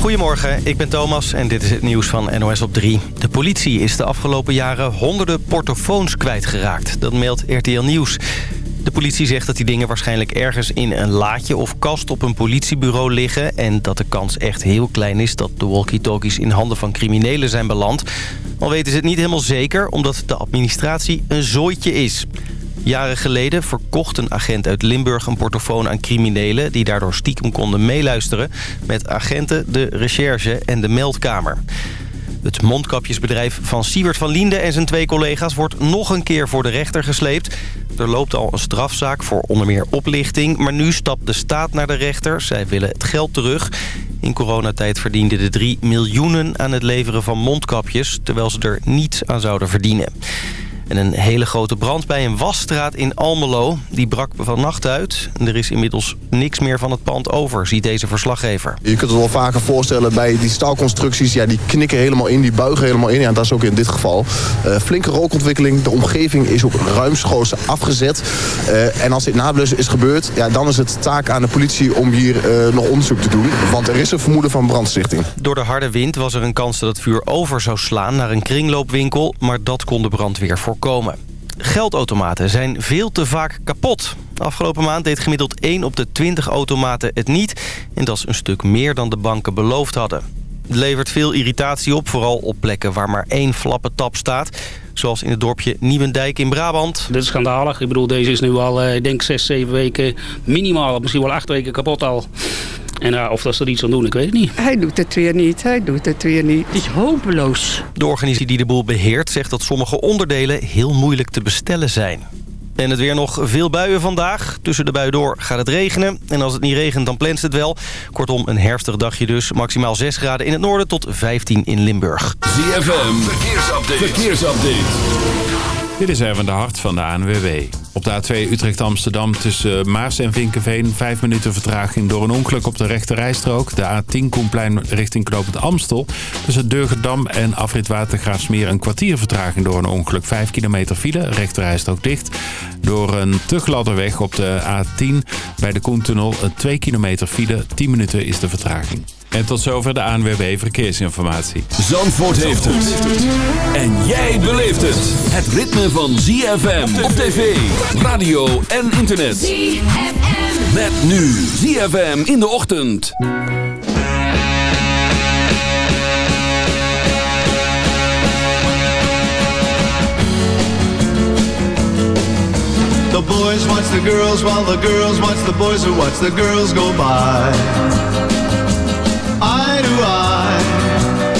Goedemorgen, ik ben Thomas en dit is het nieuws van NOS op 3. De politie is de afgelopen jaren honderden portofoons kwijtgeraakt. Dat meldt RTL Nieuws. De politie zegt dat die dingen waarschijnlijk ergens in een laadje of kast op een politiebureau liggen... en dat de kans echt heel klein is dat de walkie-talkies in handen van criminelen zijn beland. Al weten ze het niet helemaal zeker, omdat de administratie een zooitje is. Jaren geleden verkocht een agent uit Limburg een portofoon aan criminelen... die daardoor stiekem konden meeluisteren met agenten, de recherche en de meldkamer. Het mondkapjesbedrijf van Siewert van Liende en zijn twee collega's... wordt nog een keer voor de rechter gesleept. Er loopt al een strafzaak voor onder meer oplichting... maar nu stapt de staat naar de rechter. Zij willen het geld terug. In coronatijd verdienden de 3 miljoenen aan het leveren van mondkapjes... terwijl ze er niets aan zouden verdienen. En een hele grote brand bij een wasstraat in Almelo. Die brak vannacht uit. Er is inmiddels niks meer van het pand over, ziet deze verslaggever. Je kunt het wel vaker voorstellen bij die staalconstructies. Ja, die knikken helemaal in, die buigen helemaal in. Ja, dat is ook in dit geval. Uh, flinke rookontwikkeling. De omgeving is ook ruimschoots afgezet. Uh, en als dit nablussen is gebeurd... Ja, dan is het taak aan de politie om hier uh, nog onderzoek te doen. Want er is een vermoeden van brandstichting. Door de harde wind was er een kans dat het vuur over zou slaan naar een kringloopwinkel. Maar dat kon de brandweer voorkomen Geldautomaten zijn veel te vaak kapot. Afgelopen maand deed gemiddeld 1 op de 20 automaten het niet. En dat is een stuk meer dan de banken beloofd hadden. Het levert veel irritatie op, vooral op plekken waar maar één flappe tap staat. Zoals in het dorpje Nieuwendijk in Brabant. Dit is schandalig. Ik bedoel, deze is nu al, ik denk, 6, 7 weken minimaal, misschien wel 8 weken kapot al. En uh, of dat ze er iets aan doen, ik weet het niet. Hij doet het weer niet, hij doet het weer niet. Het is hopeloos. De organisatie die de boel beheert zegt dat sommige onderdelen heel moeilijk te bestellen zijn. En het weer nog veel buien vandaag. Tussen de buien door gaat het regenen. En als het niet regent, dan plenst het wel. Kortom, een herfstig dagje dus. Maximaal 6 graden in het noorden tot 15 in Limburg. ZFM, verkeersupdate. verkeersupdate. Dit is even de hart van de ANWB. Op de A2 Utrecht-Amsterdam tussen Maars en Vinkenveen... vijf minuten vertraging door een ongeluk op de rechte rijstrook. De A10 Koenplein richting Knopend Amstel. Tussen Durgedam en Afrit Watergraafsmeer... een kwartier vertraging door een ongeluk. Vijf kilometer file, rechte rijstrook dicht. Door een te gladde weg op de A10 bij de Koentunnel... twee kilometer file, 10 minuten is de vertraging. En tot zover de ANWB Verkeersinformatie. Zandvoort heeft het. En jij beleeft het. Het ritme van ZFM op tv, radio en internet. ZFM. Met nu ZFM in de ochtend. The boys watch the girls while the girls watch the boys who watch the girls go by.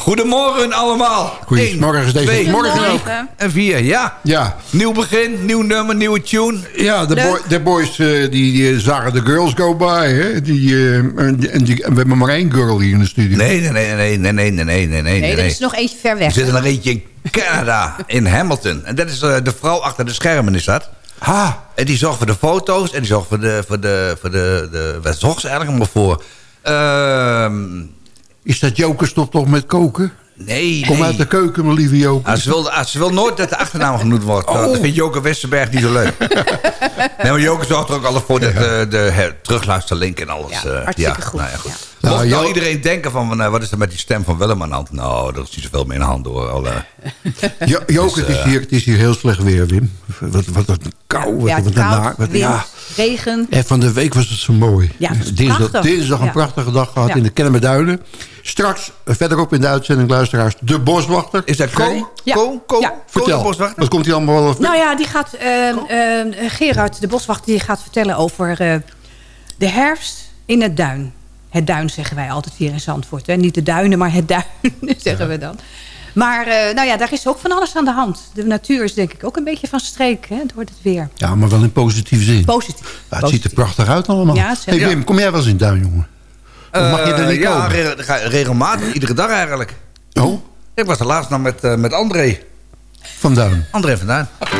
goedemorgen allemaal. Goedemorgen is deze. Morgen. En vier, ja. ja. Nieuw begin, nieuw nummer, nieuwe tune. Ja, de, de boys eh, die, die, eh, zagen de girls go by. Hè? Die, uh, die, we hebben maar één girl hier in de studio. Nee, nee, nee, nee, nee, nee, nee, nee. Nee, er is nog eentje ver weg. Er zit er nog eentje in Canada, in Hamilton. En dat is de vrouw achter de schermen, is dat? Ha. En die zorgt voor de foto's en die zorgt voor de... Voor de, voor de, de wat zorgt ze eigenlijk allemaal voor? Ehm is dat Joker stopt toch met koken? Nee, Kom uit de keuken, mijn lieve Joker. Ze wil, ze wil nooit dat de achternaam genoemd wordt. Oh. Dat vindt Joker Westerberg niet zo leuk. nee, maar Joker zorgt er ook altijd voor dat de, de terugluisterlink en alles. Ja, hartstikke goed. Nou ja, goed. Nou, Mocht nou iedereen denken van, van, eh, wat is er met die stem van Willem aan de hand? Nou, er is niet zoveel meer in de hand hoor. Al, eh, Jo, Joke, Dus, het, is eh, hier, het is hier heel slecht weer, Wim. Wat, wat, wat een kou. Wat, Ja, wat koud, naar- wat- wind, ja. regen. En van de week was het zo mooi. Ja, het dinsdag, een Ja. prachtige dag gehad Ja. in de Kennemerduinen. Straks, verderop in de uitzending, luisteraars, de boswachter. is dat? Ko? Ja. Ko? Ko? Ja. Ko de Vertel, boswachter? wat komt hij allemaal wel... Nou ja, die gaat, eh, eh, Gerard, de boswachter, die gaat vertellen over eh, de herfst in het duin. Het duin zeggen wij altijd hier in Zandvoort. Hè? Niet de duinen, maar het duin zeggen we dan. Maar eh, nou ja, daar is ook van alles aan de hand. De natuur is denk ik ook een beetje van streek hè, door het weer. Ja, maar wel in positieve zin. Positief. Ja, het ziet er prachtig uit allemaal. Ja, hey Wim, kom jij wel eens in Duin, jongen? Of mag je er Eh, niet ja, komen? re- ga- regelmatig, iedere dag eigenlijk. Oh, Ik was er laatst nog met, eh, met André. van Duin. André vandaan. The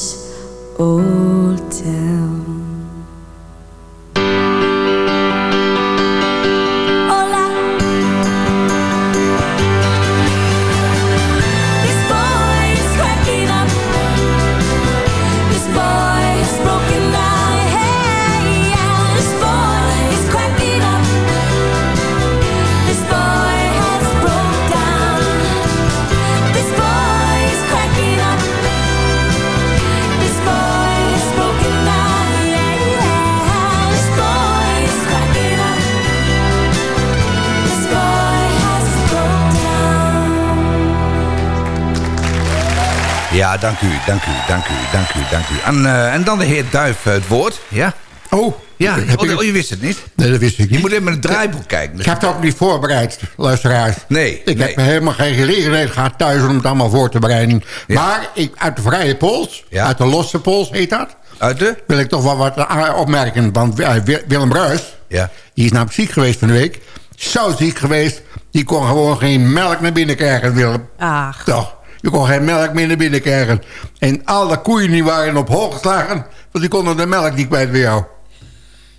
dank u, dank u, dank u, dank u, dank u. En, eh, en dan de heer Duif eh, het woord. Ja? Oh, Ja, heb oh, ik- oh, je wist het niet? Nee, dat wist ik Je niet. moet even met het draaiboek kijken. Ik heb het ook niet voorbereid, luisteraars. Nee, Ik nee. heb helemaal geen gelegenheid gehad thuis om het allemaal voor te bereiden. Ja. Maar ik, uit de vrije pols, Ja. uit de losse pols heet dat... Uit de? wil ik toch wel wat aan- opmerken. Want eh, Wi- Willem Ruis, Ja. die is namelijk ziek geweest van de week. Zo ziek geweest, die kon gewoon geen melk naar binnen krijgen, Willem. Ach, Toch, je kon geen melk meer naar binnen krijgen. En alle koeien die waren op hol geslagen... want die konden de melk niet kwijt bij jou.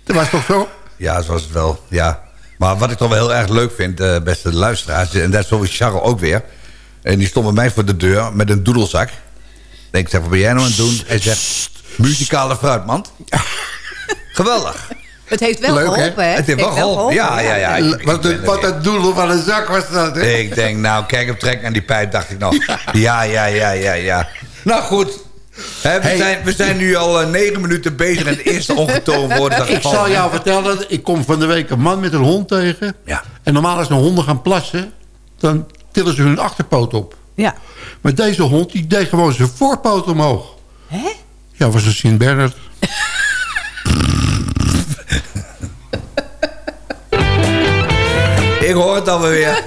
Dat was toch zo? Ja, zo was het wel, ja. Maar wat ik toch wel heel erg leuk vind, eh, beste luisteraars... en dat is Charles ook weer... en die stond bij mij voor de deur met een doedelzak. Ik denk, zeg, wat ben jij nou aan het doen? Hij zegt, muzikale fruitmand. Geweldig. Het heeft wel Leuk, hè? geholpen, hè? Het heeft wel geholpen. Ja, ja, ja. Ik Wat een, wat een doedel van een zak was dat, hè? Ik denk, nou, kijk hem trekken aan die pijp, dacht ik nog. Ja, ja, ja, ja, ja. Nou goed. Hè, we, Hey. zijn, we zijn nu al eh, negen minuten bezig en het eerste ongetogen woord dat Ik zal jou vertellen, ik kom van de week een man met een hond tegen. Ja. En normaal als de honden gaan plassen, dan tillen ze hun achterpoot op. Ja. Maar deze hond, die deed gewoon zijn voorpoot omhoog. Hè? Ja, was een Sint-Bernard. Ik hoor het alweer.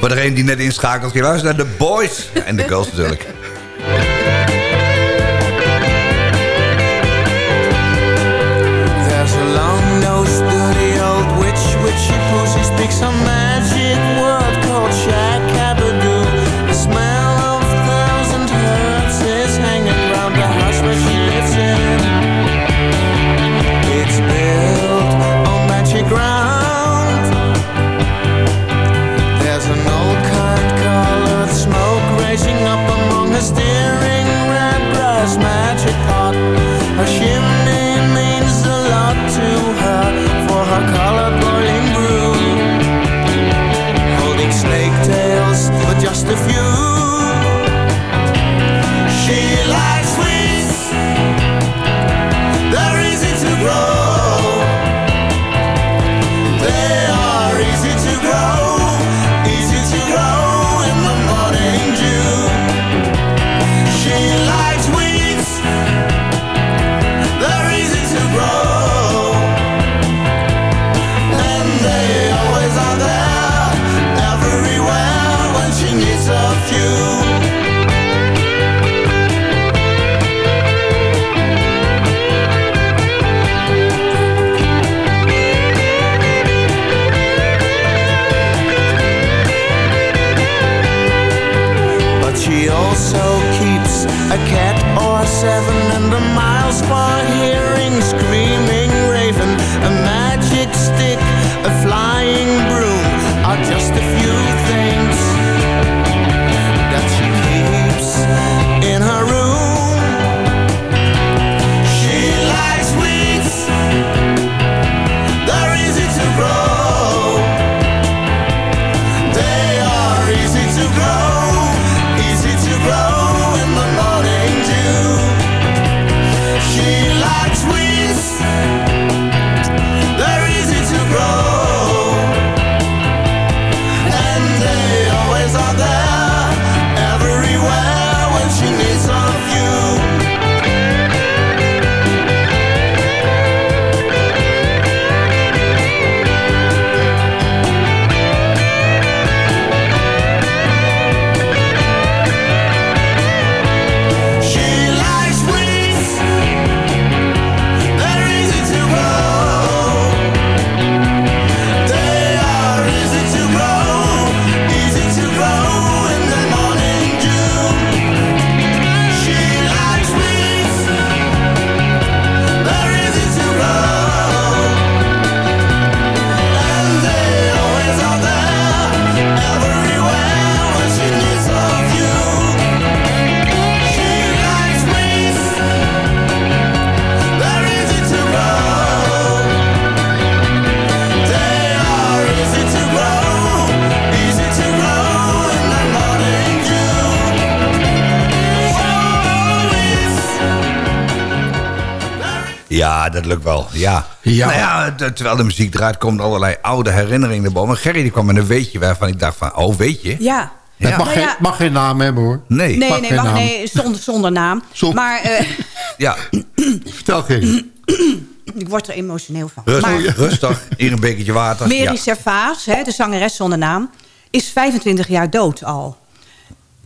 Voor degene die net inschakelt, je luistert naar de boys. En de girls natuurlijk. There's a long-nosed dirty old witch Witchy pussy speaks a magic Wel. Ja. Ja. Nou ja, terwijl de muziek eruit komt, allerlei oude herinneringen boven. En Gerry die kwam met een weetje waarvan ik dacht van, oh weet je? Ja. Het Ja. mag, Nou geen, ja. mag geen naam hebben hoor. Nee. Nee, Mag nee, geen mag, naam. nee zonder, zonder naam. Maar eh, Ja, Vertel Gerry. ik word er emotioneel van. rustig, Maar rustig. Hier een bekertje water. Mary Ja. Servaas, hè, de zangeres zonder naam, is 25 jaar dood al.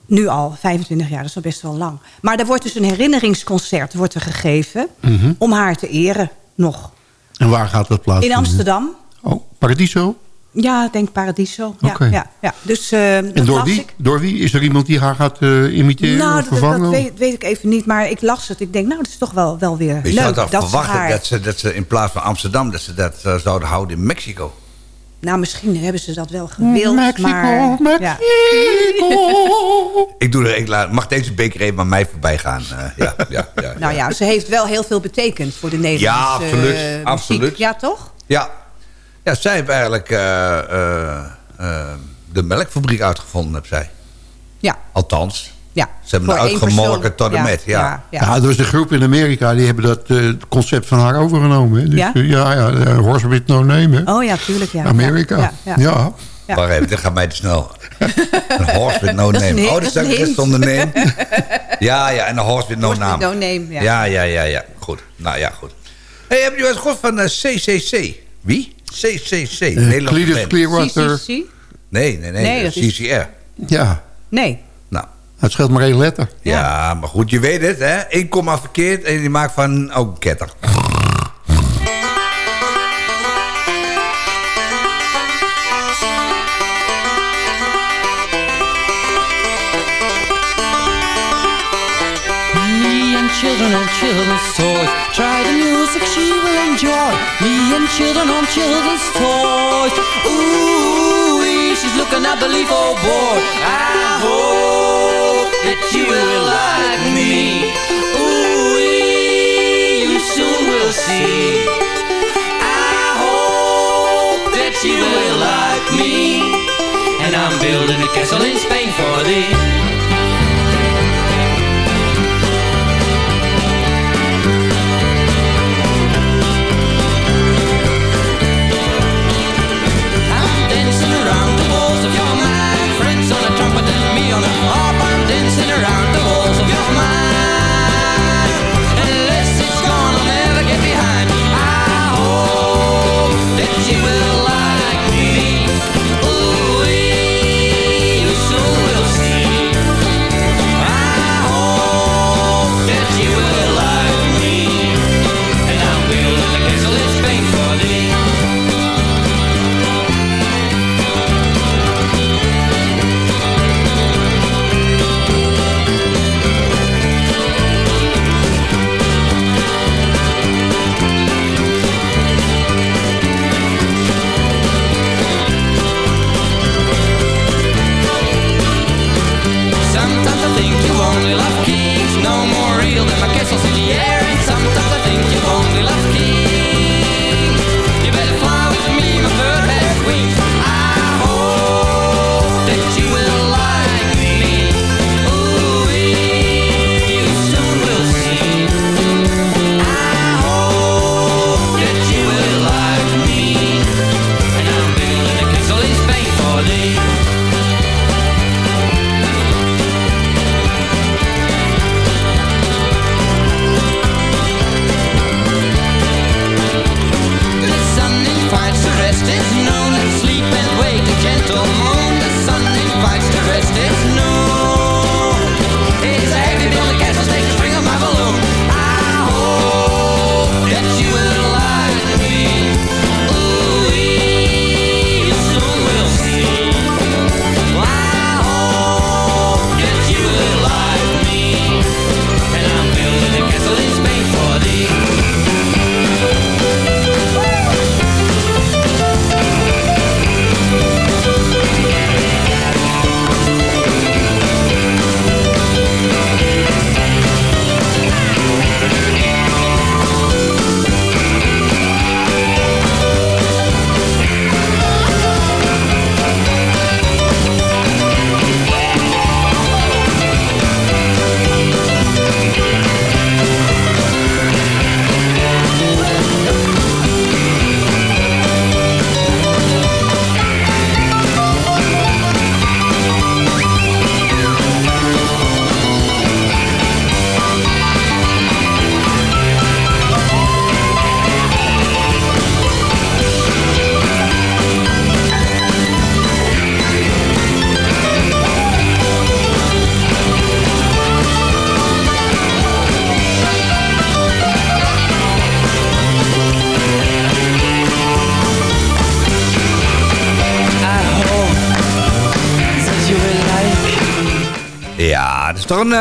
Nu al, 25 jaar, dat is al best wel lang. Maar er wordt dus een herinneringsconcert wordt er gegeven... Mhm. om haar te eren, nog. En waar gaat dat plaatsvinden? In Amsterdam. Oh, Paradiso? Ja, ik denk Paradiso. Ja, Oké. ja, ja. Dus, eh, En dat door wie? ik. door wie? Is er iemand die haar gaat eh, imiteren Nou, of dat, dat vervangen? weet, weet ik even niet, maar ik las het. Ik denk, nou, dat is toch wel, wel weer Je zou leuk. toch dat haar... dat ze, dat ze in plaats van Amsterdam... dat ze dat eh, zouden houden in Mexico. Nou, misschien hebben ze dat wel gewild, Mexico, maar... Mexico. Ja. Ik doe er, ik laat, mag deze beker even aan mij voorbij gaan? Eh, ja, ja, ja, Nou ja, ze heeft wel heel veel betekend voor de Nederlandse Ja, absoluut, eh, muziek. absoluut. Ja, toch? Ja, ja zij heeft eigenlijk eh, eh, eh, de melkfabriek uitgevonden, heb zij. Ja. Althans. Ja, Ze hebben het uitgemolken tot en Ja, met, ja. ja, ja. Ja, er was een groep in Amerika, die hebben dat eh, concept van haar overgenomen. Hè. Dus, Ja? eh, ja, ja, ja, horse with no name. Hè. Oh ja, tuurlijk. Ja. Amerika. Ja, Ja, ja, ja. Ja. Wacht even, dit gaat mij te snel. Een horse with no Dat is name. Oh, dat is een ook zonder name. Ja, ja, en een horse with no Horse with name. no name, ja. Ja, ja, ja, ja. Goed. Nou ja, goed. Hey, heb je wel eens gehoord van eh, CCC? Wie? CCC. Eh, band. Clearwater. CCC? Nee, nee, nee. Nee, CCR. Ja, Nee. Nou, het scheelt maar één letter. ja. maar goed, je weet het, hè. Eén komma verkeerd en die maakt van ook een ketter. Me and children on children's toys. Try the music she will enjoy. Me and children on children's toys. Ooh, she's looking at the leaf, oh boy. I hope that you will like me. Ooh, you soon will see. I hope that you will like me. And I'm building a castle in Spain for thee. Me on a harp. I'm dancing around the walls of your mind.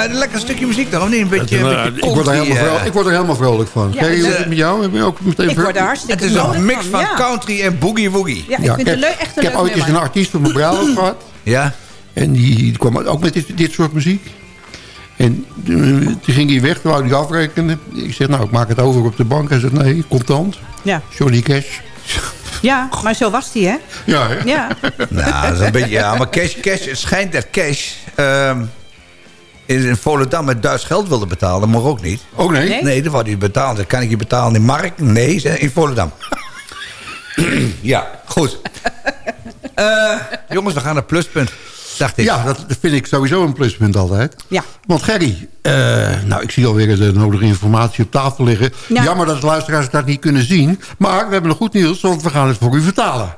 Een, eh, lekker stukje muziek dan, of niet? Een beetje, een Nou, beetje ik, word er country, helemaal eh. vrolijk, ik word er helemaal vrolijk van. Ja, Kijk, het het met jou? Heb je ook meteen Ik word er hartstikke Het is een mix van ja. country en boogie-woogie. Ja, ik Ja, vind ik het leuk, heb, echt ik een heb leuk ooit eens een artiest op mijn bruiloft gehad. Ja? En die kwam ook met dit, dit soort muziek. En eh, toen ging hij weg, toen wou hij afrekenen. Ik zeg, nou, ik maak het over op de bank. Hij zegt, nee, contant. Ja. Johnny Cash. ja, maar zo was die, hè? Ja, hè? Ja. Nou, dat is een beetje... Ja, maar cash, cash, het schijnt dat cash... ehm, in, in Volendam met Duits geld wilde betalen. Dat mocht ook niet. Ook nee? Nee? Nee, dat wou hij betalen. Dat kan ik je betalen in mark? Nee, in Volendam. ja, goed. Eh, jongens, we gaan naar pluspunt. Dacht ik. Ja, dat vind ik sowieso een pluspunt altijd. Ja. Want Gerry, eh, nou ik zie alweer de nodige informatie op tafel liggen. Ja. Jammer dat de luisteraars dat niet kunnen zien. Maar we hebben nog goed nieuws, want we gaan het voor u vertalen.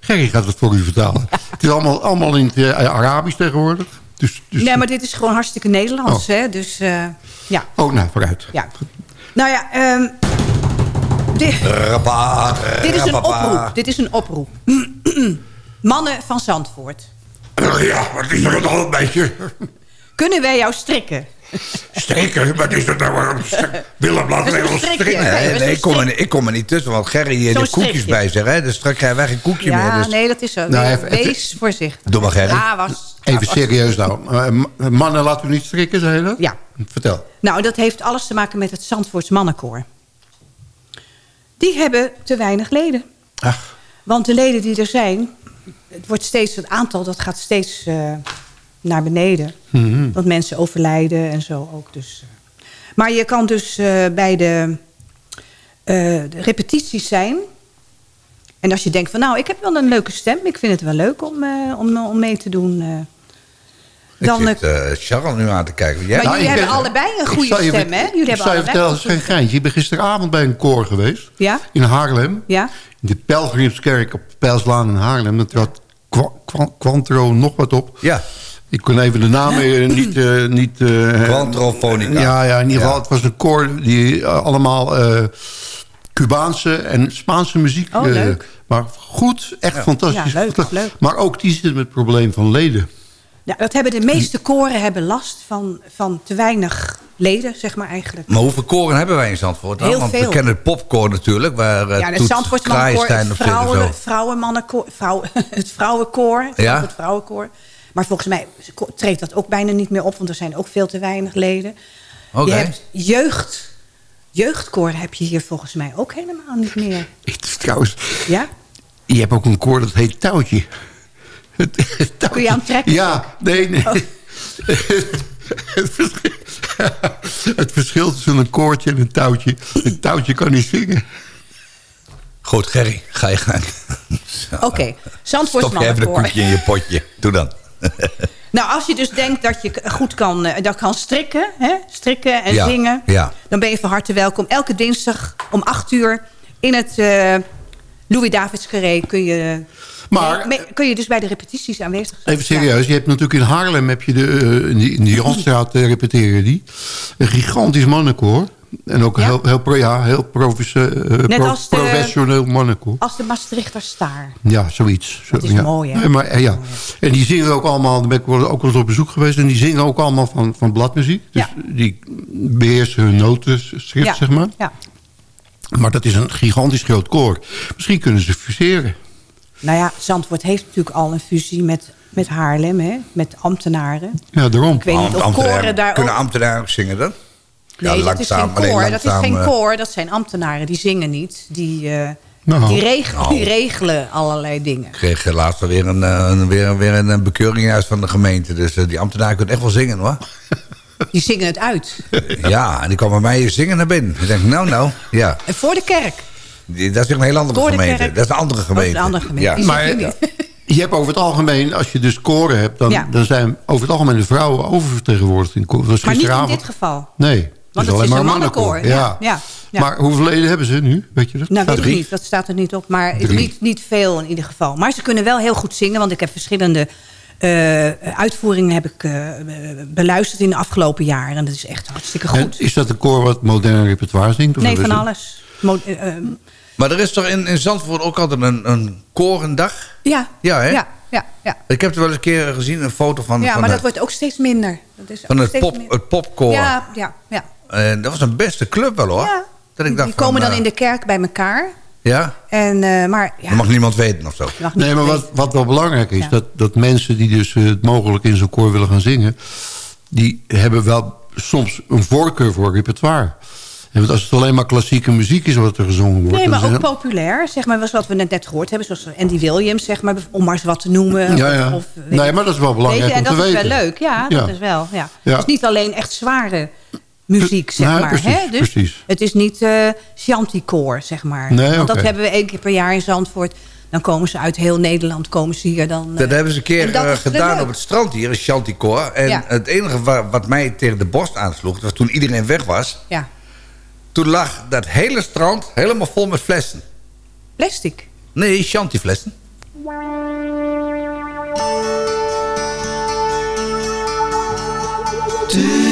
Gerry gaat het voor u vertalen. Het is allemaal, allemaal in het eh, Arabisch tegenwoordig. Dus, dus, nee, maar dit is gewoon hartstikke Nederlands, hè. Dus, eh, ja. Oh, nou, vooruit. ja. Nou ja, ehm, dit, Rappa, dit is een oproep. Dit is een oproep. Mannen van Zandvoort. Ja, wat is er dan een beetje? Kunnen wij jou strikken? Strikken, wat is dat nou? Willem, laat mij wel strikken. Nee, Nee, ik, kom er, ik kom er niet tussen, want Gerry heeft Zo'n de koekjes bij zich. Hè? Dus straks krijgen wij geen koekje Ja, meer. Dus... nee, dat is zo. Nou, even- Wees voorzichtig. Doe maar, Gerry. Ja, was, Even serieus nou. Eh, Mannen laten u niet strikken, zei je dat? Ja. Vertel. Nou, dat heeft alles te maken met het Zandvoorts mannenkoor. Die hebben te weinig leden. Ach. Want de leden die er zijn... Het, wordt steeds, het aantal dat gaat steeds eh, naar beneden. Mhm. Want mensen overlijden en zo ook. Dus, eh. Maar je kan dus eh, bij de, eh, de repetities zijn... En als je denkt van nou, ik heb wel een leuke stem. Ik vind het wel leuk om, eh, om, om mee te doen. eh. Ik dan, zit eh Charles nu aan te kijken. Jij, Maar jullie ik hebben ben- allebei een goede je stem, hè? Jullie Ik hebben allebei vertellen, een het is geen goede geintje. Ik ben gisteravond bij een koor geweest. Ja? In Haarlem. Ja? In de Pelgrimskerk op Pijlslaan in Haarlem. Dat trad Qua- Qua- Quantro nog wat op. Ja, Ik kon even de namen niet... eh niet eh, Quantrofonica. Ja, ja, in ieder geval. Ja. Het was een koor die eh, allemaal eh, Cubaanse en Spaanse muziek... Oh, eh, leuk. maar goed, echt fantastisch. Ja, leuk, leuk. Maar ook die zitten met het probleem van leden. Ja, dat hebben de meeste koren hebben last van, van te weinig leden, zeg maar eigenlijk. maar hoeveel koren hebben wij in Zandvoort dan? Heel Want we veel. kennen het popkoor natuurlijk. Waar uh, ja, het, of vrouwen, zo. vrouwenmannenkoor, vrouwen, het vrouwenkoor, het Ja. Zandvoort vrouwenkoor. Maar volgens mij treedt dat ook bijna niet meer op, want er zijn ook veel te weinig leden. Oké. Je hebt jeugd, jeugdkoor heb je hier volgens mij ook helemaal niet meer. Het trouwens... Ja? Je hebt ook een koor dat heet Touwtje. Touwtje. Kun je aan het trekken? Ja, nee, nee. Oh. het, verschil, het verschil tussen een koortje en een touwtje. Een touwtje kan niet zingen. Goed, Gerry, ga je gang. Oké, Stop je even een koekje in je potje. Doe dan. Nou, als je dus denkt dat je goed kan, eh, dat kan strikken, hè? strikken en Ja, zingen... ja. dan ben je van harte welkom. Elke dinsdag om 8 uur in het eh Louis Davids Carré kun je, Maar- mee- mee- kun je dus bij de repetities aanwezig zijn. Even serieus, je hebt natuurlijk in Haarlem... heb je de, eh, in die Janstraat eh, repeteren die. Een gigantisch mannenkoor. En ook Ja? heel, heel, pro- ja, heel eh, pro- als de- professioneel mannenkoor. Als de Maastrichter Staar. Ja, zoiets. Zo, Dat is ja. mooi, hè? Nee, maar, eh, ja. En die zingen ook allemaal, daar ben ik ook wel eens op bezoek geweest... en die zingen ook allemaal van, van bladmuziek. Dus Ja. die beheersen hun notenschrift, Ja. zeg maar. Ja. Maar dat is een gigantisch groot koor. Misschien kunnen ze fuseren. Nou ja, Zandvoort heeft natuurlijk al een fusie met, met Haarlem, hè? met ambtenaren. Ja, daarom. Ik weet niet of Ambtenaren- koren daar Kunnen ook... ambtenaren ook zingen dan? Nee, Ja, dat is geen koor. Dat is geen eh. koor, dat zijn ambtenaren. Die zingen niet. Die, eh, Nou. die, regelen, Nou. die regelen allerlei dingen. Ik kreeg laatst alweer een, eh, een, weer, weer een, bekeuring uit van de gemeente. Dus die ambtenaar kunnen echt wel zingen hoor. Die zingen het uit. ja, en die kwam bij mij zingen naar binnen. Ik denk, nou nou, ja. En voor de kerk. Die- Dat is een hele andere Voor de gemeente. kerk. Dat is een andere Oh, gemeente. een andere gemeente. Ja. Die Maar je hebt over het algemeen, als je dus koren hebt... dan, Ja. dan zijn over het algemeen de vrouwen oververtegenwoordigd in koor. Dat was Maar niet in dit geval. Nee, Want is het alleen is maar een mannenkoor. Ja. Ja, ja, ja. Maar hoeveel leden hebben ze nu? Weet je dat? Nou, weet ik niet. Dat staat er niet op. Maar Drie. niet, niet veel in ieder geval. Maar ze kunnen wel heel goed zingen. Want ik heb verschillende eh, uitvoeringen heb ik, eh, beluisterd in de afgelopen jaren. En dat is echt hartstikke En goed. is dat een koor wat modern repertoire zingt? Of Nee, van alles. Mo- eh, Maar er is toch in, in Zandvoort ook altijd een, een korendag? ja, Ja, hè? ja, ja, ja. Ik heb er wel eens een keer gezien, een foto van, ja van, maar dat wordt ook steeds minder. Dat is van het, pop, het popkoor. Ja, ja, ja. En dat was een beste club wel hoor. Ja. Dat ik Die, dacht die komen van, dan eh, in de kerk bij elkaar. Ja? En, eh, maar ja, Dat mag niemand weten of zo. Nee, maar wat, wat wel belangrijk is... Ja. Dat, dat mensen die dus eh, het mogelijk in zo'n koor willen gaan zingen... die hebben wel soms een voorkeur voor repertoire. want als het alleen maar klassieke muziek is wat er gezongen wordt... Nee, maar ook zijn- populair. Zeg maar, wat we net, net gehoord hebben. Zoals Andy Williams, zeg maar, om maar eens wat te noemen. Ja, ja. Of, Nee, maar dat is wel belangrijk Weet je, om en dat is weten. wel leuk, ja. Ja. Dat is wel, ja. Ja. Het is niet alleen echt zware muziek, zeg Nee, maar. precies, hè? Dus precies. Het is niet eh Chanticoor, zeg maar. Nee, Want dat hebben we één keer per jaar in Zandvoort. Dan komen ze uit heel Nederland, komen ze hier dan... eh, Dat hebben ze een keer eh, gedaan op het strand hier, in Chanticoor. En Ja. het enige wa- wat mij tegen de borst aansloeg... was toen iedereen weg was... Ja. toen lag dat hele strand helemaal vol met flessen. Plastic? Nee, Chantiflessen. Sitting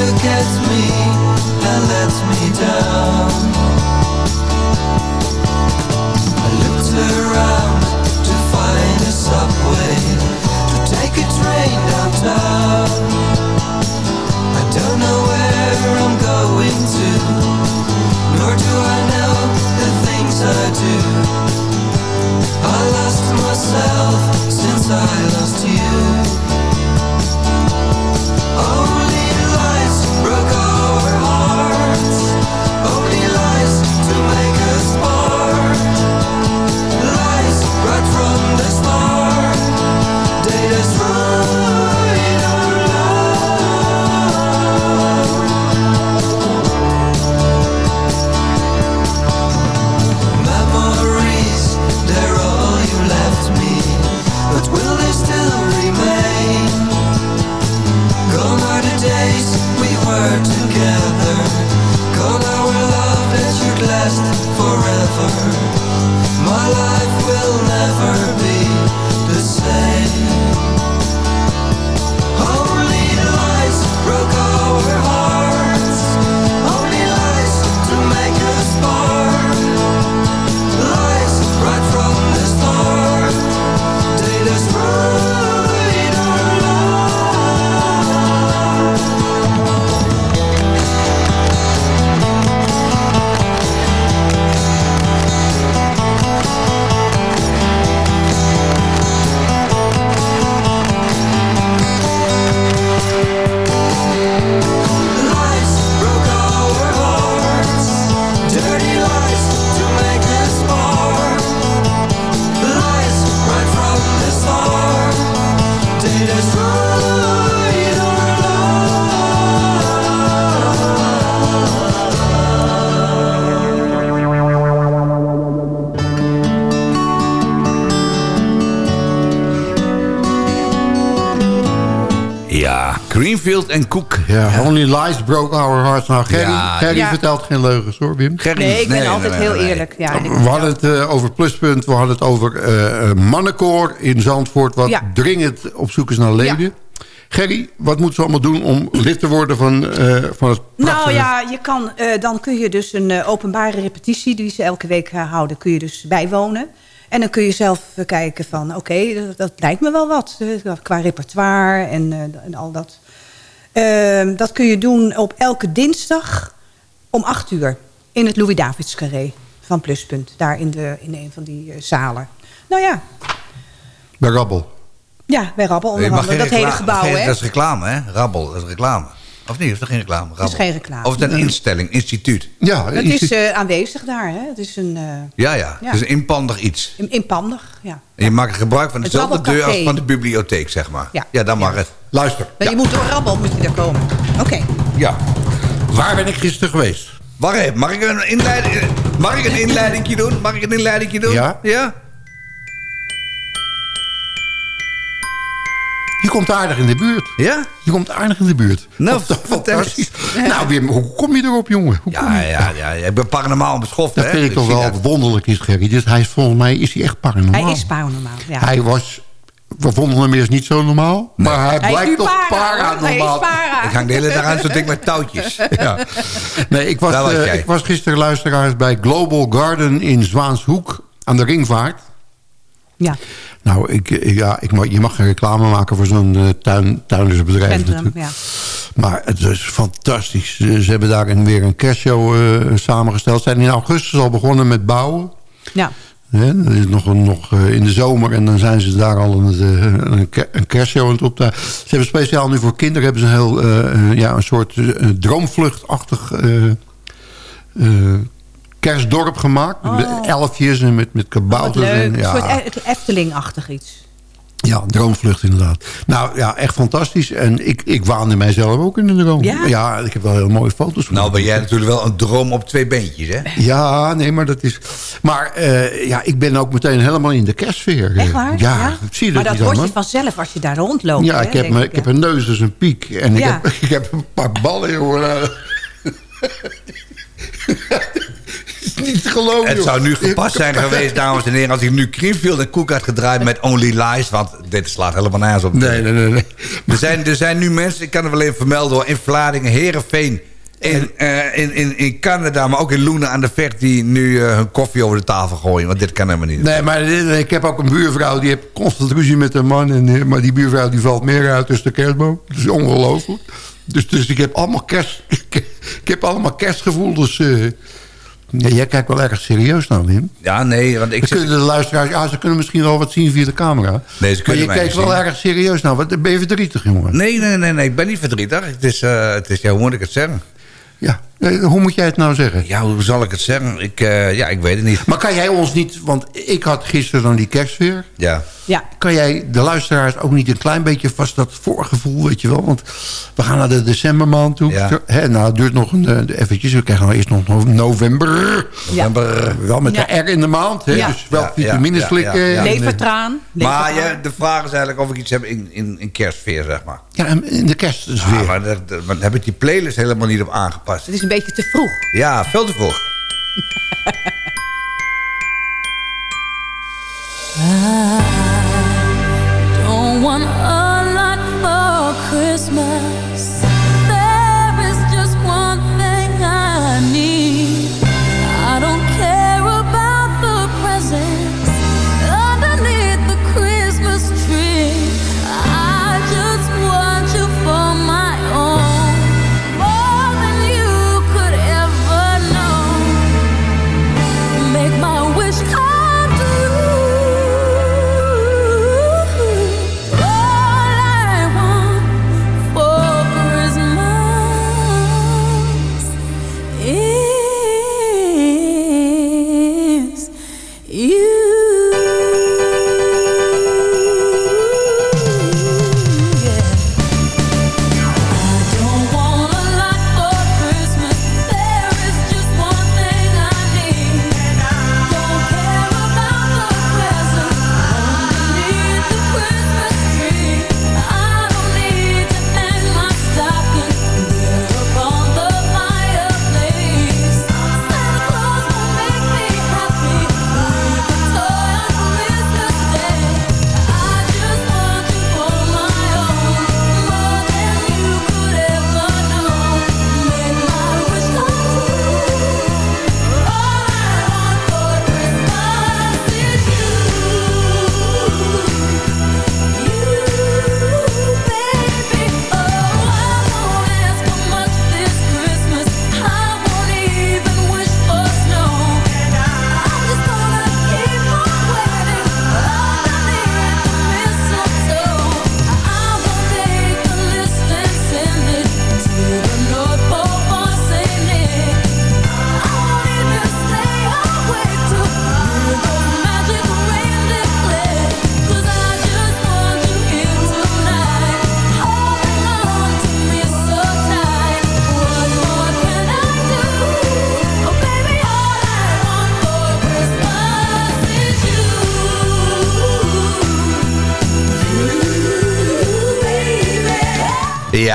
look at me and let me down. I looked around to find a subway, to take a train downtown. I don't know where I'm going to, nor do I know the things I do. Greenfield en Cook. Ja, Only Lies Broke Our Hearts. Nou, Gerry, Ja, Gerry Ja. vertelt geen leugens hoor, Wim. Nee, ik ben altijd heel eerlijk. Ja, We hadden het eh, over Pluspunt, we hadden het over eh, eh, Mannenkoor in Zandvoort... wat Ja. dringend op zoek is naar leden. Gerry, wat moeten ze allemaal doen om lid te worden van, eh, van het Nou ja, je kan, eh, dan kun je dus een eh, openbare repetitie... die ze elke week houden, kun je dus bijwonen. En dan kun je zelf kijken van... oké, dat, dat lijkt me wel wat. qua repertoire en, eh, en al dat. Ehm, dat kun je doen op elke dinsdag om 8 uur... in het Louis-Davids Carré van Pluspunt. Daar in, de, in een van die eh, zalen. Nou ja, Bij Rabbel. ja bij Rabbel onder andere. Dat hele gebouw, hè? Dat is reclame, hè? Rabbel, dat is reclame. Of niet? Is dat geen reclame? Rabbel. is geen reclame. Of is dat een instelling, instituut? Ja, Het is eh, aanwezig daar, hè? Het is een... eh, ja, ja. Het is een inpandig iets. in- inpandig, ja. En je maakt gebruik van Het dezelfde deur als van de bibliotheek, zeg maar. Ja. dan mag het. Luister. Maar je moet door Rabbel moet je daar komen. Oké. Ja. Waar ben ik gisteren geweest? Wacht even, mag ik een inleiding, mag ik een inleidingje doen? Mag ik een inleidingje doen? Ja. Ja? Je komt aardig in de buurt. Ja? Je komt aardig in de buurt. Nou, fantastisch. Nou, Wim, hoe kom je erop, jongen? Hoe kom Ja, je? ja, ja, ik ben paranormaal beschoft, Dat hè? vind ik toch zie wel dat. wonderlijk is, Gerry. Dus hij is volgens mij is hij echt paranormaal. Hij is paranormaal, ja. Hij was we vonden hem eerst niet zo normaal. Maar hij, blijkt toch para, para hoor. Hij is normaal. para. Ik hang de hele dag aan zo'n ding met touwtjes. Ja. Nee, ik was, eh, ik was gisteren luisteraars bij Global Garden in Zwaanshoek aan de Ringvaart. Ja, Nou, ik, ja, ik mag, je mag geen reclame maken voor zo'n eh, tuin, tuindersbedrijf centrum. natuurlijk. Ja. Maar het is fantastisch. Ze, hebben daar een, weer een kerstshow eh, samengesteld. Ze zijn in augustus al begonnen met bouwen. ja. Dat is nog, nog eh, in de zomer en dan zijn ze daar al een, een, een kerstshow aan het opnemen. Ze hebben speciaal nu voor kinderen hebben ze een heel ja, een soort droomvluchtachtig kerstdorp gemaakt. Oh. Met elfjes en met, met Wat kabouters. leuk. En, Een ja, soort E- Efteling-achtig iets. ja, droomvlucht inderdaad. Nou ja, echt fantastisch. En ik, ik waande mijzelf ook in de droom. Ja? ik heb wel hele mooie foto's van. Nou ben jij natuurlijk wel een droom op twee beentjes, hè? Ja, nee, maar dat is... Maar eh, ja, ik ben ook meteen helemaal in de kerstsfeer. Echt waar? Ja, zie je dat Maar dat word je vanzelf als je daar rondloopt. Ja, hè, ik heb, me, ik heb ja. een neus als een piek. En ik, Ja. heb, ik heb een paar ballen, niet te geloven, Het joh. zou nu gepast zijn geweest, dames en heren... als ik nu Creamfield en Koek had gedraaid met Only Lies... want dit slaat helemaal nergens op. Nee, nee, nee. nee. Er zijn, er zijn nu mensen, ik kan het wel even vermelden... hoor, in Vlaardingen, Herenveen, in, eh, in, in, in Canada... maar ook in Loenen aan de Vecht... die nu eh, hun koffie over de tafel gooien. Want dit kan helemaal niet. Nee, maar dit- ik heb ook een buurvrouw... die heeft constant ruzie met haar man. En, eh, maar die buurvrouw die valt meer uit tussen de kerstboom. Dat is ongelooflijk. Dus, dus ik heb allemaal kerst... ik heb allemaal kerstgevoel. Dus eh, ja, jij kijkt wel erg serieus naar Wim. Ja, nee, want ik zit... kunnen de luisteraars... Ja, ze kunnen misschien wel wat zien via de camera. Nee, ze maar je kijkt wel erg serieus naar. Wat ben je verdrietig, jongen? Nee, nee, nee, nee, ik ben niet verdrietig. Het is, eh, het is ja, hoe moet ik het zeggen? Ja, eh, hoe moet jij het nou zeggen? Ja, hoe zal ik het zeggen? Ik, eh, ja, ik weet het niet. Maar kan jij ons niet... Want ik had gisteren dan die kerstfeer. Ja. Ja. Kan jij de luisteraars ook niet een klein beetje vast dat voorgevoel, weet je wel? Want we gaan naar de decembermaand toe. Ja. Hè, nou, het duurt nog een, eh, eventjes. We krijgen nou eerst nog no- november. November. Wel met Ja. de R in de maand. Hè? Ja. Dus wel Ja, vitamine ja, ja, slikken. ja, ja. en, Levertraan. Maar de vraag is eigenlijk of ik iets heb in, in, in kerstfeer, zeg maar. Ja, en in de kerstsfeer. Ja, maar daar, daar- daar heb ik die playlist helemaal niet op aangepast. Het is een beetje te vroeg. Ja, veel te vroeg. Don't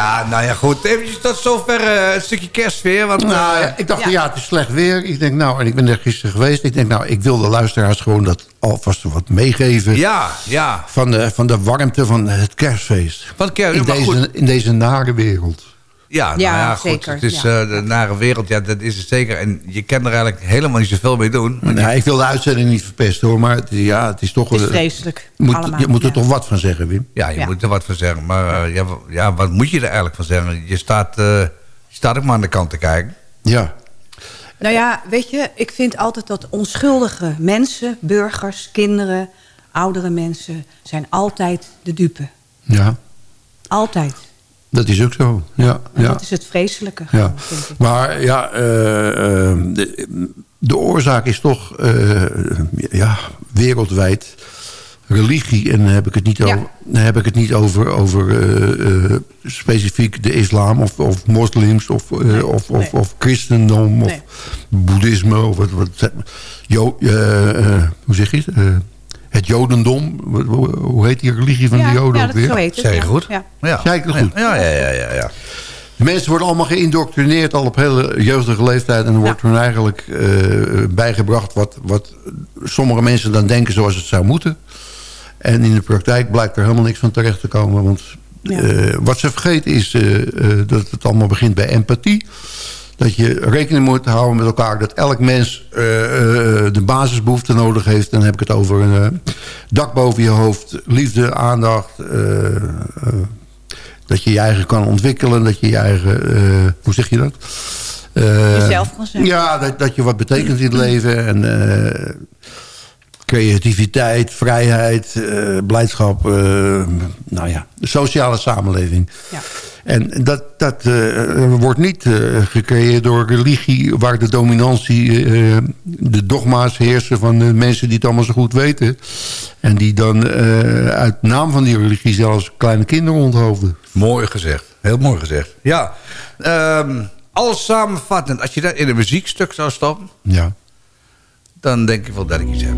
Ja, nou ja, goed. Even tot zover eh, een stukje kerstsfeer. Want, Nou, eh, ja, ik dacht, ja. het is slecht weer. Ik denk, nou, en ik ben er gisteren geweest. Ik denk, nou, ik wil de luisteraars gewoon dat alvast wat meegeven. Ja, ja. Van de, van de warmte van het kerstfeest. Van kerst, in, deze, goed. in deze nare wereld. Ja, nou Ja, ja, goed. zeker, Het is ja. eh, de nare wereld, ja, dat is het zeker. En je kan er eigenlijk helemaal niet zoveel mee doen. Nou, ik wil de uitzending niet verpesten hoor, maar het, ja, het is toch... Het is vreselijk. Moet, Allemaal, je moet er ja. toch wat van zeggen, Wim? Ja, je Ja. moet er wat van zeggen. Maar eh, ja, wat moet je er eigenlijk van zeggen? Je staat, eh, je staat ook maar aan de kant te kijken. Ja. Nou ja, weet je, ik vind altijd dat onschuldige mensen, burgers, kinderen, oudere mensen, zijn altijd de dupe. Ja, Altijd. Dat is ook zo. Ja, ja. dat is het vreselijke. Ja, gewoon, maar ja, eh, eh, de, de oorzaak is toch eh, ja, wereldwijd religie. En dan heb ik het niet, Ja. over, dan heb ik het niet over, over specifiek de islam of, of moslims of, of, of, nee. of christendom of boeddhisme. Of wat, wat, jo, hoe zeg je het? Het jodendom. Hoe heet die religie van ja, de joden ja, ook weer? zo heet het. Zeg goed? Ja. Ja. Het goed? Ja, ja, ja, ja. ja. De mensen worden allemaal geïndoctrineerd al op hele jeugdige leeftijd. En er wordt hun eigenlijk eh, bijgebracht wat, wat sommige mensen dan denken zoals het zou moeten. En in de praktijk blijkt er helemaal niks van terecht te komen. Want Ja. eh, wat ze vergeten is eh, dat het allemaal begint bij empathie. Dat je rekening moet houden met elkaar. Dat elk mens eh, eh, de basisbehoeften nodig heeft. Dan heb ik het over een eh, dak boven je hoofd. Liefde, aandacht. dat je je eigen kan ontwikkelen. Dat je je eigen... hoe zeg je dat? Jezelf kan zijn. Ja, dat, dat je wat betekent in het leven. En creativiteit, vrijheid, eh, blijdschap. eh, nou ja, de sociale samenleving. Ja. En dat, dat eh, wordt niet eh, gecreëerd door religie... waar de dominantie, eh, de dogma's heersen van de mensen die het allemaal zo goed weten. En die dan eh, uit naam van die religie zelfs kleine kinderen onthoofden. Mooi gezegd. Heel mooi gezegd. Ja. ehm, alles samenvattend. Als je dat in een muziekstuk zou stoppen... Ja. dan denk ik wel dat ik iets heb.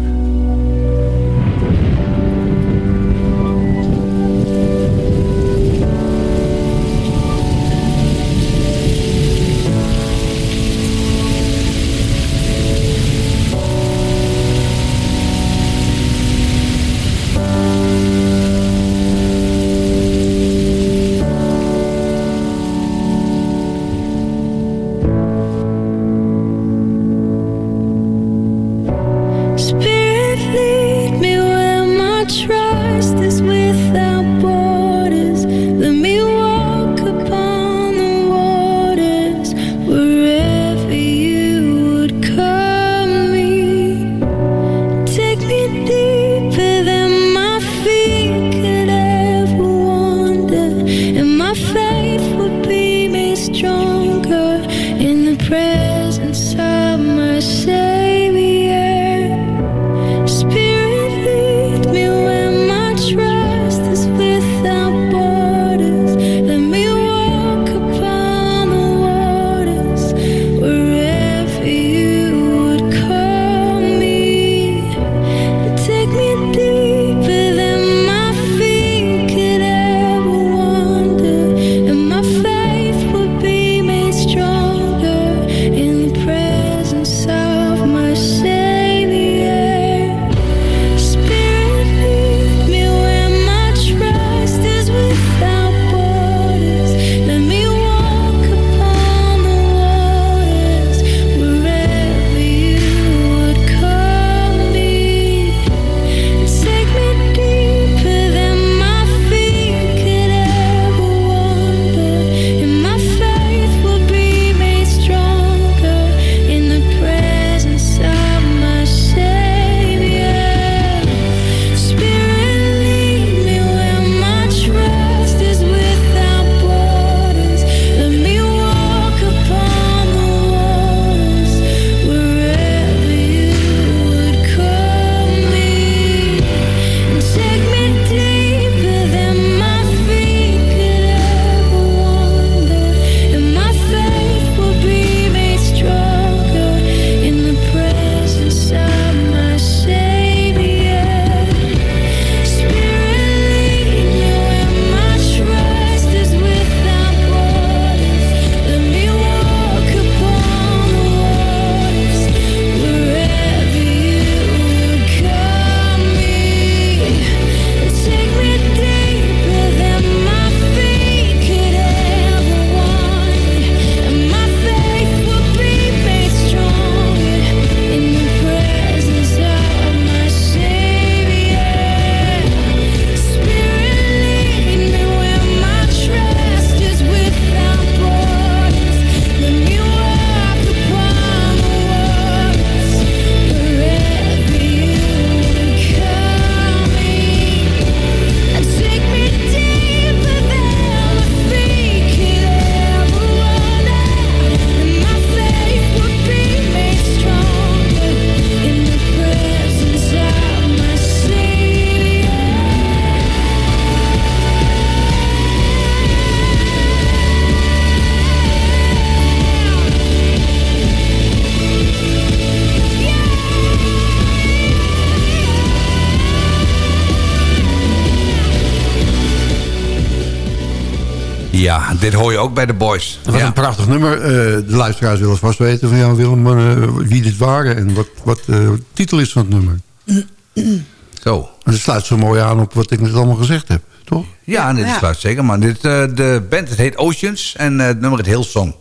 Dit hoor je ook bij de boys. Dat was Ja. een prachtig nummer. Eh, de luisteraars willen vast weten van jou, Willem, eh, wie dit waren... en wat, wat eh, de titel is van het nummer. Zo. En dat sluit zo mooi aan op wat ik net allemaal gezegd heb, toch? Ja, dit is Ja. sluit zeker. Maar dit, eh, de band het heet Oceans en eh, het nummer het Hillsong.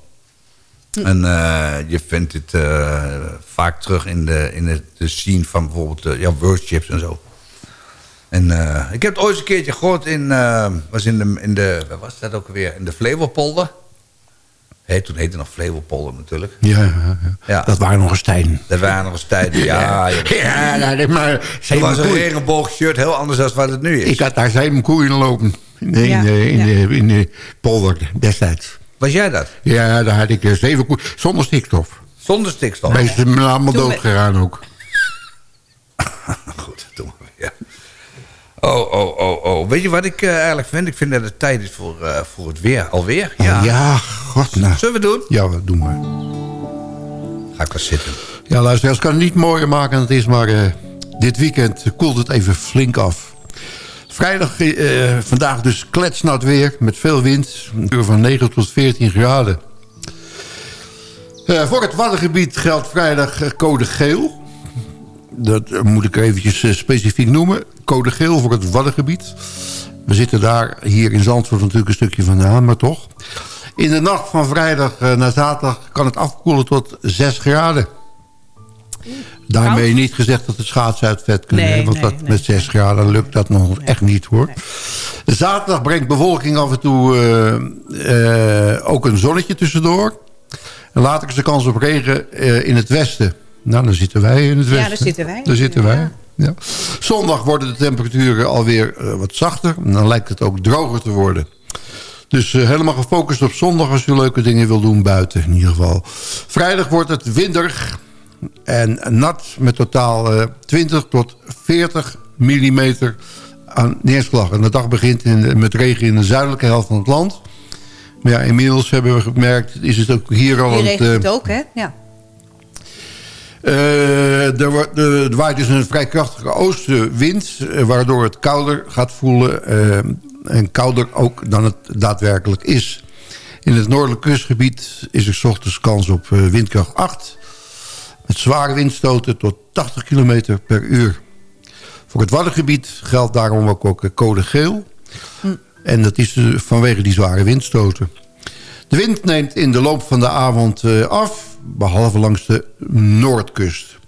En eh, je vindt dit eh, vaak terug in de, in de, de scene van bijvoorbeeld eh, ja, worships en zo. En eh, ik heb het ooit eens een keertje gehoord in, eh, was in de, in de, waar was dat ook weer? In de Flevopolder. Hey, toen heette het nog Flevopolder natuurlijk. Ja, ja, ja. Ja. dat waren nog eens tijden. Dat waren nog eens tijden, ja. ja. Ja, nou, maar Toen was een regenboogshirt heel anders dan wat het nu is. Ik had daar zeven koeien lopen. In de, Ja, in de, in de, in de polder destijds. Was jij dat? Ja, daar had ik eh, zeven koeien. Zonder stikstof. Zonder stikstof? De meesten zijn allemaal Toen dood we- gegaan ook. Goed, doen we weer. Oh, oh, oh, oh. Weet je wat ik eh, eigenlijk vind? Ik vind dat het tijd is voor, eh, voor het weer. Alweer? Ja. Ja, ja god. Nou. Zullen we doen? Ja, doen maar. Ga ik wel zitten. Ja, luister, het kan het niet mooier maken het is, maar eh, dit weekend koelt het even flink af. Vrijdag, vandaag dus kletsnat weer, met veel wind. Een uur van 9 tot 14 graden. Voor het Waddengebied geldt vrijdag code geel. Dat moet ik eventjes specifiek noemen. Code geel voor het Waddengebied. We zitten daar hier in Zandvoort natuurlijk een stukje vandaan, maar toch. In de nacht van vrijdag eh, naar zaterdag kan het afkoelen tot 6 graden. Daarmee niet gezegd dat de schaatsen uit vet kunnen. Nee, want nee, dat, nee. met 6 graden lukt dat nog echt niet hoor. Zaterdag brengt bewolking af en toe eh, eh, ook een zonnetje tussendoor. En later is de kans op regen in het westen. Nou, dan zitten wij in het Ja, westen. daar zitten wij. Daar zitten wij. Ja. Ja. Zondag worden de temperaturen alweer eh, wat zachter. En dan lijkt het ook droger te worden. Dus eh, helemaal gefocust op zondag als je leuke dingen wil doen buiten in ieder geval. Vrijdag wordt het winderig en nat met totaal eh, 20 tot 40 millimeter aan neerslag. En de dag begint in met regen in de zuidelijke helft van het land. Maar ja, inmiddels hebben we gemerkt, is het ook hier al... Hier regent eh, het ook, hè? Ja. Eh, er, wordt- er, waait dus een vrij krachtige oostenwind... eh, waardoor het kouder gaat voelen... eh, en kouder ook dan het daadwerkelijk is. In het noordelijk kustgebied is er 's ochtends kans op windkracht 8... met zware windstoten tot 80 km per uur. Voor het Waddengebied geldt daarom ook, ook code geel... En dat is vanwege die zware windstoten. De wind neemt in de loop van de avond af, behalve langs de noordkust.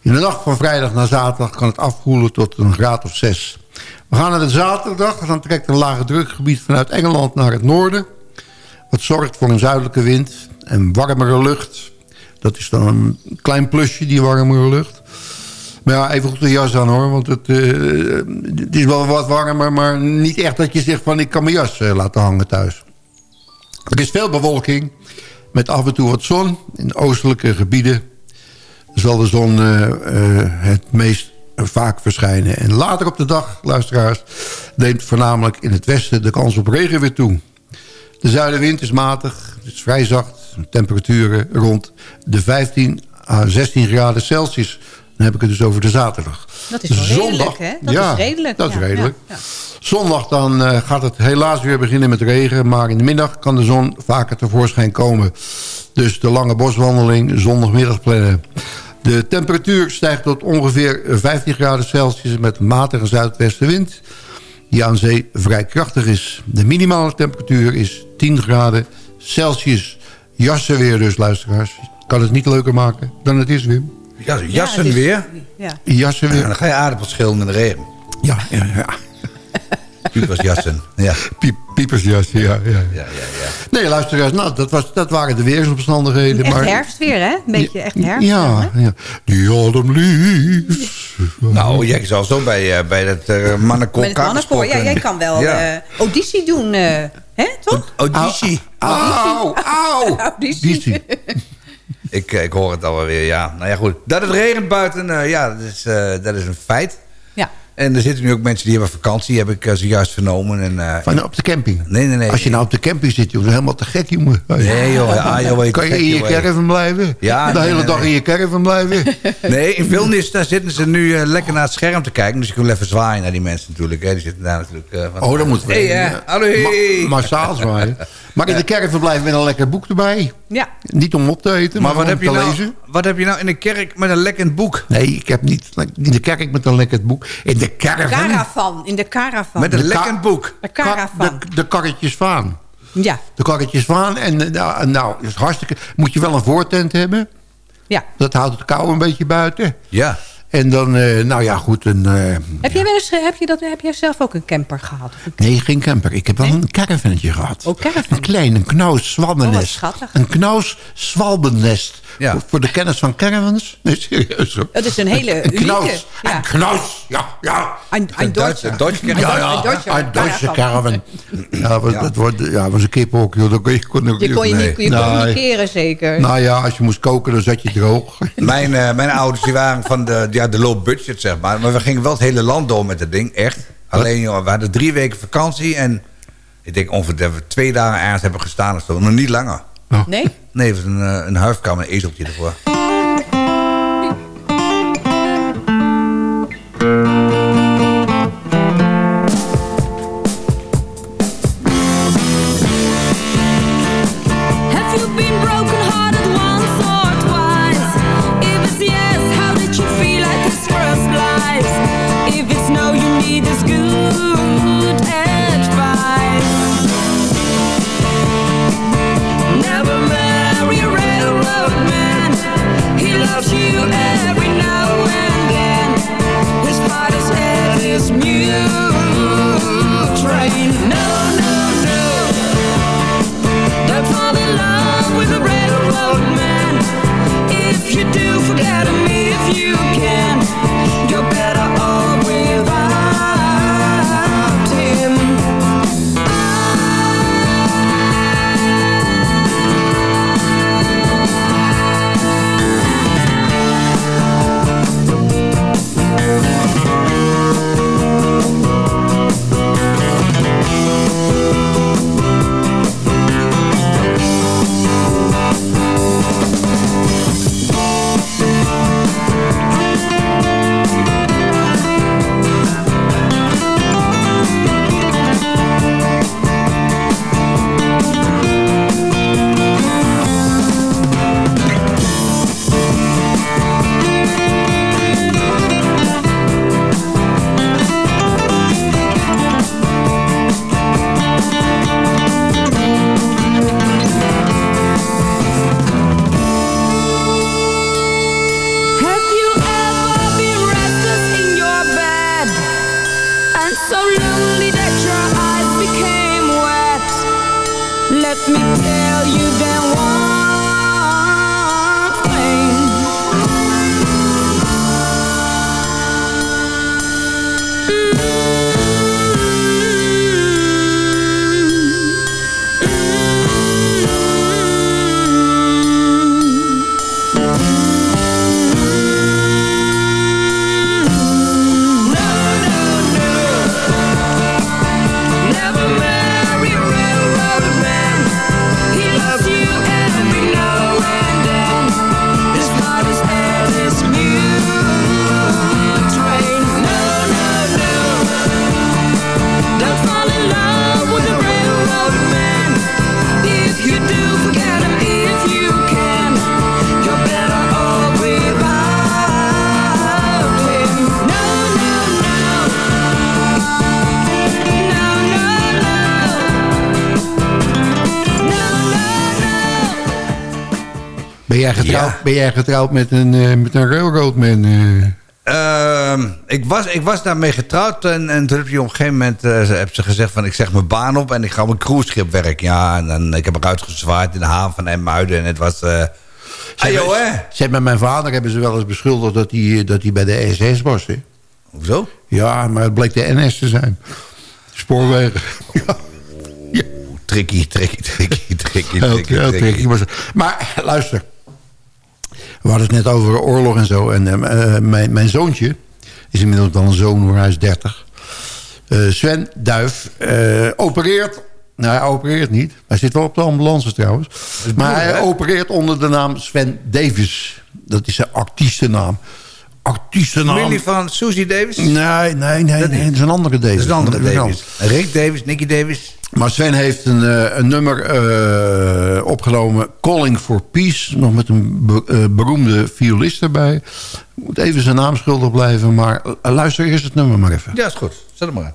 In de nacht van vrijdag naar zaterdag kan het afkoelen tot een graad of 6. We gaan naar de zaterdag, dan trekt een lage drukgebied vanuit Engeland naar het noorden. Wat zorgt voor een zuidelijke wind en warmere lucht. Dat is dan een klein plusje, die warmere lucht. Maar ja, even goed de jas aan hoor, want het, eh, is wel wat warmer... maar niet echt dat je zegt van ik kan mijn jas eh, laten hangen thuis. Er is veel bewolking, met af en toe wat zon. In oostelijke gebieden zal de zon eh, eh, het meest vaak verschijnen. En later op de dag, luisteraars, neemt voornamelijk in het westen de kans op regen weer toe. De zuidenwind is matig, het is vrij zacht. Temperaturen rond de 15 à 16 graden Celsius. Dan heb ik het dus over de zaterdag. Dat is wel redelijk, hè? Dat ja, is redelijk. dat is redelijk. ja, ja. Zondag dan eh, gaat het helaas weer beginnen met regen... maar in de middag kan de zon vaker tevoorschijn komen. Dus de lange boswandeling zondagmiddag plannen. De temperatuur stijgt tot ongeveer 15 graden Celsius... met matige zuidwestenwind die aan zee vrij krachtig is. De minimale temperatuur is 10 graden Celsius. Jassen weer dus, luisteraars. Kan het niet leuker maken dan het is, Wim. Ja, jassen is- weer. Ja. Jassen Ja, weer. dan ga je aardappels schillen in de regen. Ja, ja, ja. Piepers jassen. Ja. Piep, piepersjassen, ja, ja. Ja, ja, ja. Nee, luisteraars, nou, dat, was, dat waren de weersomstandigheden. Echt maar, herfst weer, hè? Een beetje echt herfst. Ja, ja. Die autumn leaves. Nou, jij zou zo bij, eh, bij dat uh, mannenkoor Met het mannenkoor. Ja, jij kan wel Ja. eh, auditie doen, eh, hè? Toch? Auditie. Auw, auw. Auditie. Ik, eh, ik hoor het alweer, ja. Nou ja, goed. Dat het regent buiten, eh, ja, dat is, eh, dat is een feit. Ja. En er zitten nu ook mensen die hebben vakantie, heb ik eh, zojuist vernomen. En, eh, Van op de camping? Nee, nee, nee. Als je nou op de camping zit, joh, dat is helemaal te gek, jongen. Nee, joh. Ja, joh weet kan je in je caravan blijven? Ja, De nee, hele nee, dag nee. in je caravan blijven? Nee, in Vilnius daar zitten ze nu eh, lekker naar het scherm te kijken. Dus je kunt wel even zwaaien naar die mensen natuurlijk. Hè. Die zitten daar natuurlijk... eh, van, Oh, dat moet wel. Hey, hè. hallo, hey. Ma massaal zwaaien. Maar in de caravan blijven met een lekker boek erbij. Ja. Niet om op te eten, maar, Maar wat om heb, je nou, wat heb je nou in de kerk met een lekkend boek? Nee, ik heb niet in de kerk met een lekker boek. In de caravan. Caravan, in de caravan. Met een De lekkend boek. De caravan. De, de karretjes vaan. Ja, De karretjes vaan. En eh, nou, nou, dat is hartstikke... Moet je wel een voortent hebben. ja. Dat houdt het kou een beetje buiten. Ja. En dan, eh, nou ja, goed. Een, eh, Heb jij, wel eens, eh, heb, je dat, heb jij zelf ook een camper gehad? Of een nee, geen camper. Ik heb wel een caravannetje gehad. Oh, caravan. Een klein, een knaus Oh, zwalbennest. een knaus zwalbennest. Ja. Voor, voor de kennis van caravans. Nee, serieus hoor. Het is een hele Een unieke. knaus. Ja. Een knaus. Ja, ja. Een, een Duitse- caravan. Ja, ja, Een Duitse caravan. Ja, wat, dat wordt, ja, was een kiphok. joh. Dat kon je, kon, Je kon je Nee. niet je Nee. communiceren zeker. Nou ja, als je moest koken, dan zat je droog. Mijn, eh, mijn ouders die waren van de, ja, de low budget, zeg maar. Maar we gingen wel het hele land door met dat ding, echt. Alleen, joh, we hadden drie weken vakantie en... Ik denk ongeveer dat we twee dagen ergens hebben gestaan of zo. Nog niet langer. Nee? Nee, het was een, eh, een huifkamer, een ezeltje ervoor. Have you been jij getrouwd, Ja. ben jij getrouwd met een, eh, met een railroadman? eh? Ehm, ik, was, ik was daarmee getrouwd en, en toen heb je op een gegeven moment eh, ze- heb ze gezegd van ik zeg mijn baan op en ik ga op een cruiseschip werken. Ja, en dan, ik heb eruit gezwaaid in de haven van Emmuiden en het was... eh ah, joh, hè? Zeg, met mijn vader hebben ze wel eens beschuldigd dat hij, dat hij bij de SS was. Hè? Hoezo? Ja, maar het bleek de NS te zijn. Spoorwegen. Tricky, tricky, tricky, tricky, tricky, tricky. tricky het. Maar luister. We hadden het net over oorlog en zo. En eh, eh, mijn, mijn zoontje, Is inmiddels wel een zoon hoor, hij is 30. Eh, Sven Duif opereert... Nou, hij opereert niet. Hij zit wel op de ambulance trouwens. Maar hij hè? opereert onder de naam Sven Davis. Dat is zijn artiestennaam. Artiestennaam. Familie van Susie Davis? Nee, nee, nee, nee, dat is een andere Davis. Dat is een andere Davis. Rick Davis, Nicky Davis. Maar Sven heeft een, eh, een nummer eh, opgenomen, Calling for Peace. Nog met een be- eh, beroemde violist erbij. Ik moet even zijn naam schuldig blijven, maar luister eerst het nummer maar even. Ja, is goed. Zet hem maar aan.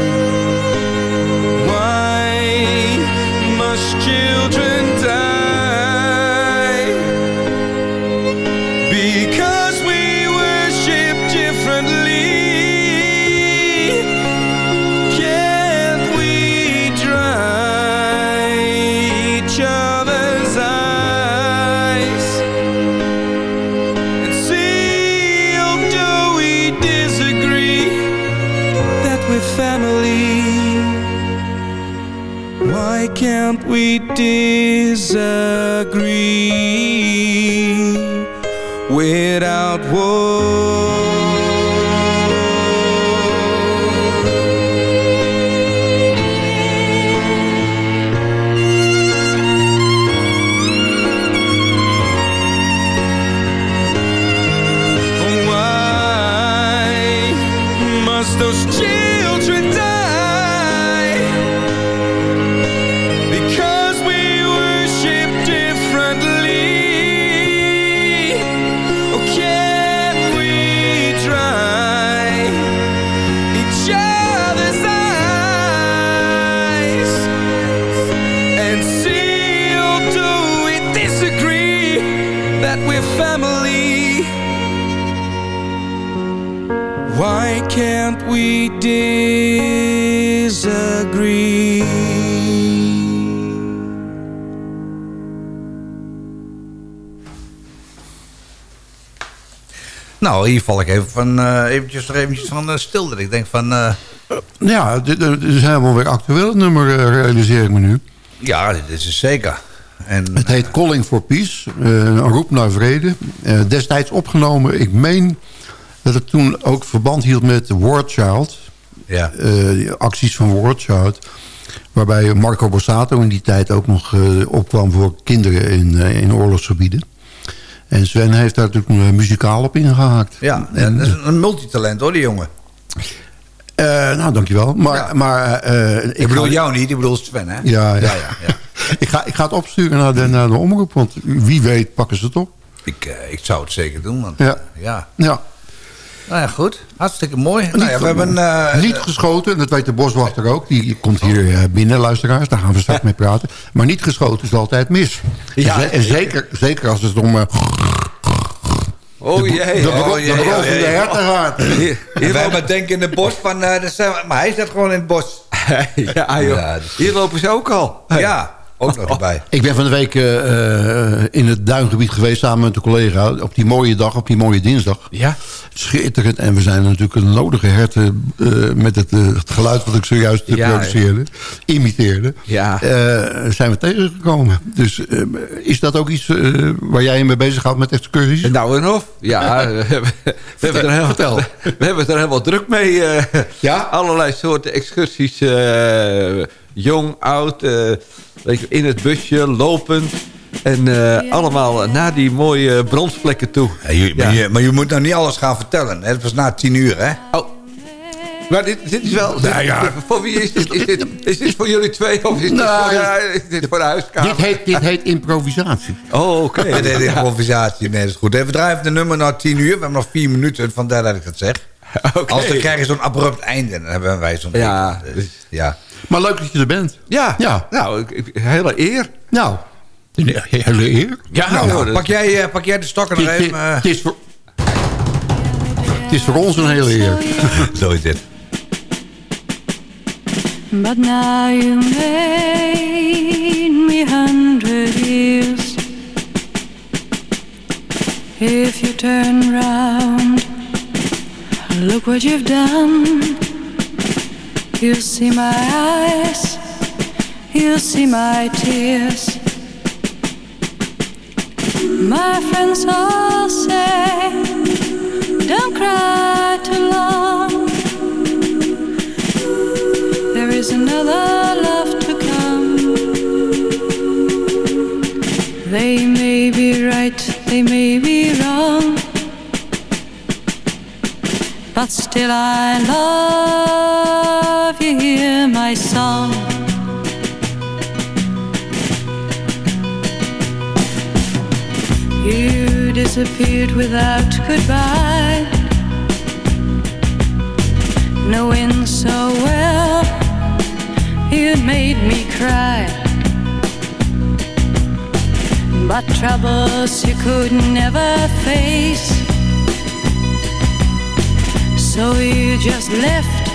Can't we disagree Nou, hier val ik even van, eh, eventjes, eventjes van eh, stil. Dat ik denk van... eh, Ja, dit, dit is helemaal weer actueel het nummer, realiseer ik me nu. ja, dit is het zeker. En, Het heet Calling for Peace, een roep naar vrede. Destijds opgenomen, ik meen dat het toen ook verband hield met War Child. Ja. Acties van War Child. Waarbij Marco Borsato in die tijd ook nog opkwam voor kinderen in, in oorlogsgebieden. En Sven heeft daar natuurlijk eh, muzikaal op ingehaakt. ja, En, dat is een multitalent hoor, die jongen. eh, nou, dankjewel. Maar, maar, eh, Ik, bedoel ga- jou niet, ik bedoel Sven, hè? Ja, ja. ja, ik, ga, ik ga het opsturen naar de, naar de omroep, want wie weet pakken ze het op. Ik, eh, ik zou het zeker doen. Want, Ja. ja. Ja. Nou ja, goed. Hartstikke mooi. Nou ja, we hebben... eh, niet geschoten, dat weet de boswachter ook. Die komt hier eh, binnen, luisteraars. Daar gaan we straks mee praten. Maar niet geschoten is altijd mis. Ja. En, ze- en zeker, zeker als het om... eh, Oh jee. oh, jee, oh, de jee. herten gaat. Hier, lopen, maar denken in het bos van... eh, we- maar hij zit gewoon in het bos. ja, joh. Ja, dat is- hier lopen ze ook al. Ja, ook nog erbij. Ik ben van de week eh, eh, in het duingebied geweest samen met een collega. Op die mooie dag, op die mooie dinsdag. Ja. Schitterend. En we zijn natuurlijk een nodige herten eh, met het, eh, het geluid wat ik zojuist eh, Ja, produceerde. Imiteerde. Ja. zijn we tegengekomen. Dus is dat ook iets waar jij je mee bezighoudt met excursies? Nou en of. Ja, we hebben, we hebben er heel, vertel. We hebben het er helemaal druk mee. Ja? Allerlei soorten excursies. jong, oud. in het busje, lopend. En eh, allemaal naar die mooie bronsplekken toe. Ja, je- maar, Ja. je, maar je moet nou niet alles gaan vertellen. Het was na tien uur, hè? Oh. Maar dit, dit is wel... Nou ja. dit- voor wie is dit? Is dit, is dit voor jullie twee of is dit, Nou, voor, ja. de, is dit voor de huiskamer? Dit heet, dit heet improvisatie. Oh, oké. Nee, nee, improvisatie. Nee, dat is goed. We draaien de nummer na tien uur. We hebben nog vier minuten, vandaar dat ik dat zeg. Oké. Als dan krijg je zo'n abrupt einde. Dan hebben wij zo'n... Ja, Dus, dus- ja. Maar leuk dat je er bent. Ja, Ja. nou, ik- ik- hele eer. Nou, een hele eer. Ja, Nou, nou, pak, jij, eh, pak jij de stokken Het nog is- even... eh, het is voor... Het is voor ons een hele eer. Zo is dit. But now you made me hundred years. If you turn round, look what you've done. You see my eyes, you see my tears. My friends all say, don't cry too long. There is another love to come. They may be right, they may be wrong. But still I love you, hear my song. Disappeared without goodbye knowing so well you'd made me cry. But troubles you could never face, so you just left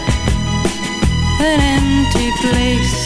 an empty place.